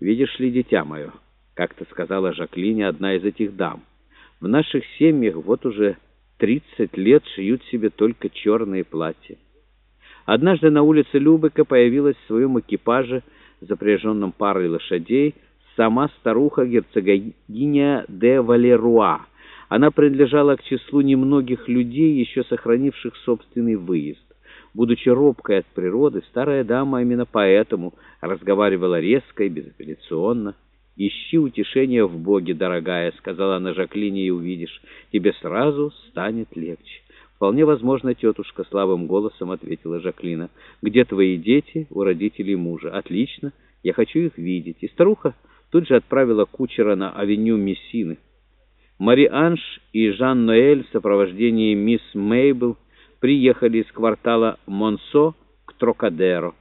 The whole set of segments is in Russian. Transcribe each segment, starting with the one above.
«Видишь ли, дитя мое», — как-то сказала Жаклине одна из этих дам, «в наших семьях вот уже тридцать лет шьют себе только черные платья». Однажды на улице Любека появилась в своем экипаже, запряженном парой лошадей, сама старуха-герцогиня де Валеруа. Она принадлежала к числу немногих людей, еще сохранивших собственный выезд. Будучи робкой от природы, старая дама именно поэтому разговаривала резко и безапелляционно. «Ищи утешения в Боге, дорогая», — сказала она Жаклине, — «и увидишь, тебе сразу станет легче». «Вполне возможно, тетушка», — слабым голосом ответила Жаклина. «Где твои дети?» «У родителей мужа». «Отлично, я хочу их видеть». И старуха тут же отправила кучера на авеню Мессины. Мари-Анж и Жан-Ноэль в сопровождении мисс Мейбл приехали из квартала Монсо к Трокадеро.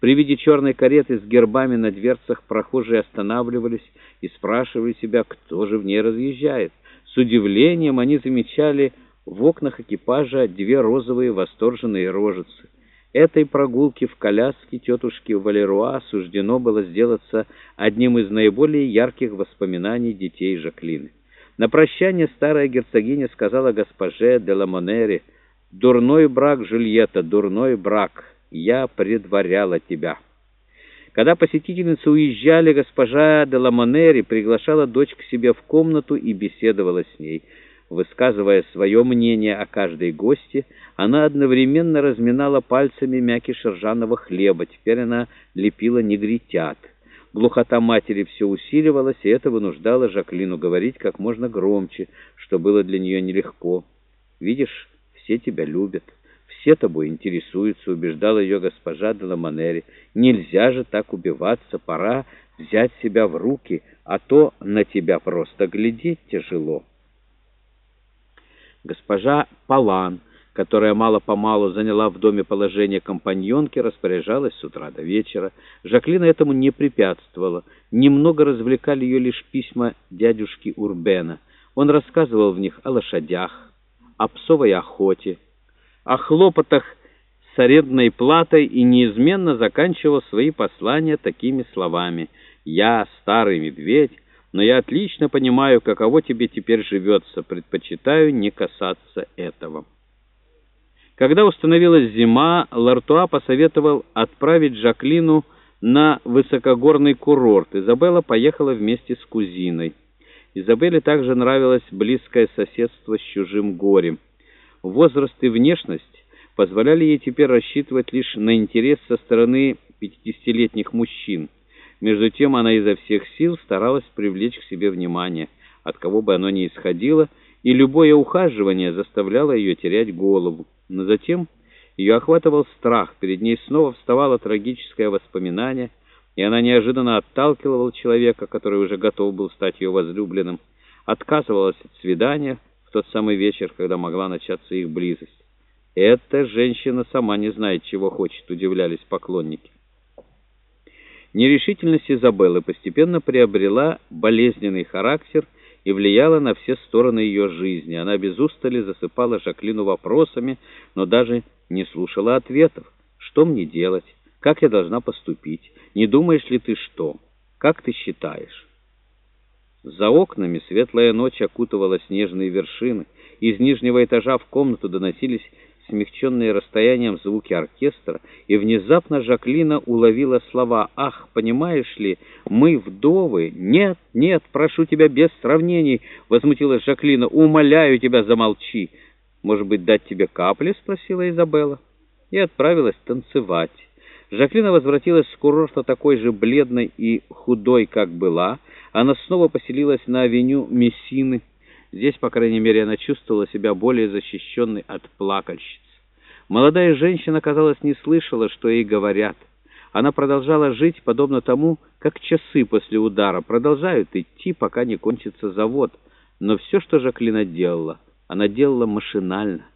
При виде черной кареты с гербами на дверцах прохожие останавливались и спрашивали себя, кто же в ней разъезжает. С удивлением они замечали в окнах экипажа две розовые восторженные рожицы. Этой прогулке в коляске тетушки Валеруа суждено было сделаться одним из наиболее ярких воспоминаний детей Жаклины. На прощание старая герцогиня сказала госпоже де Ламонере, «Дурной брак, Жюльетта, дурной брак, я предваряла тебя». Когда посетительницы уезжали, госпожа де Ламонери приглашала дочь к себе в комнату и беседовала с ней. Высказывая свое мнение о каждой гости, она одновременно разминала пальцами мякиш ржаного хлеба. Теперь она лепила негритят. Глухота матери все усиливалась, и это вынуждало Жаклину говорить как можно громче, что было для нее нелегко. «Видишь, все тебя любят, все тобой интересуются», — убеждала ее госпожа де Ламанери. «Нельзя же так убиваться, пора взять себя в руки, а то на тебя просто глядеть тяжело». Госпожа Палан, которая мало-помалу заняла в доме положение компаньонки, распоряжалась с утра до вечера. Жаклина этому не препятствовала. Немного развлекали ее лишь письма дядюшки Урбена. Он рассказывал в них о лошадях, о псовой охоте, о хлопотах с арендной платой и неизменно заканчивал свои послания такими словами «Я, старый медведь, но я отлично понимаю, каково тебе теперь живется. Предпочитаю не касаться этого». Когда установилась зима, Лартуа посоветовал отправить Жаклину на высокогорный курорт. Изабелла поехала вместе с кузиной. Изабелле также нравилось близкое соседство с чужим горем. Возраст и внешность позволяли ей теперь рассчитывать лишь на интерес со стороны 50-летних мужчин. Между тем она изо всех сил старалась привлечь к себе внимание, от кого бы оно ни исходило, и любое ухаживание заставляло ее терять голову. Но затем ее охватывал страх, перед ней снова вставало трагическое воспоминание, и она неожиданно отталкивала человека, который уже готов был стать ее возлюбленным, отказывалась от свидания в тот самый вечер, когда могла начаться их близость. «Эта женщина сама не знает, чего хочет», — удивлялись поклонники. Нерешительность Изабеллы постепенно приобрела болезненный характер и влияла на все стороны ее жизни. Она без устали засыпала Жаклину вопросами, но даже не слушала ответов. «Что мне делать? Как я должна поступить? Не думаешь ли ты что? Как ты считаешь?» За окнами светлая ночь окутывала снежные вершины. Из нижнего этажа в комнату доносились смягченные расстоянием звуки оркестра, и внезапно Жаклина уловила слова «Ах, понимаешь ли, мы вдовы!» «Нет, нет, прошу тебя без сравнений!» — возмутилась Жаклина. «Умоляю тебя, замолчи!» «Может быть, дать тебе капли?» — спросила Изабелла. И отправилась танцевать. Жаклина возвратилась с курорта такой же бледной и худой, как была. Она снова поселилась на авеню Мессины. Здесь, по крайней мере, она чувствовала себя более защищенной от плакальщиц. Молодая женщина, казалось, не слышала, что ей говорят. Она продолжала жить, подобно тому, как часы после удара продолжают идти, пока не кончится завод. Но все, что Жаклина делала, она делала машинально.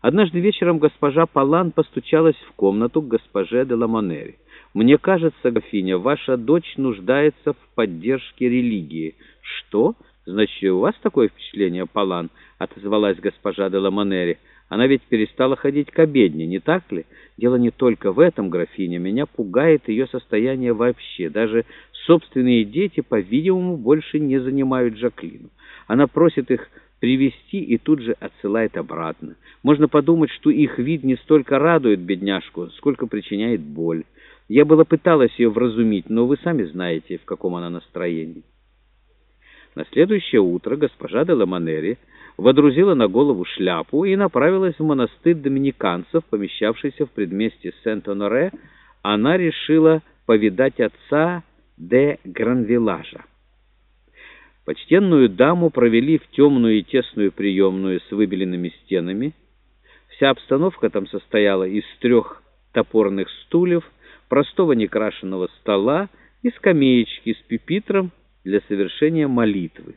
Однажды вечером госпожа Палан постучалась в комнату к госпоже де Ламонери. «Мне кажется, графиня, ваша дочь нуждается в поддержке религии». «Что?» «Значит, у вас такое впечатление, Палан?» — отозвалась госпожа де Ламонери. «Она ведь перестала ходить к обедне, не так ли? Дело не только в этом, графиня. Меня пугает ее состояние вообще. Даже Собственные дети, по-видимому, больше не занимают Жаклину. Она просит их привести и тут же отсылает обратно. Можно подумать, что их вид не столько радует бедняжку, сколько причиняет боль. Я была пыталась ее вразумить, но вы сами знаете, в каком она настроении. На следующее утро госпожа де Ламанери водрузила на голову шляпу и направилась в монастырь доминиканцев, помещавшийся в предместье Сент-Оноре. Она решила повидать отца де Гранвилажа. Почтенную даму провели в темную и тесную приемную с выбеленными стенами. Вся обстановка там состояла из трех топорных стульев, простого некрашенного стола и скамеечки с пюпитром для совершения молитвы.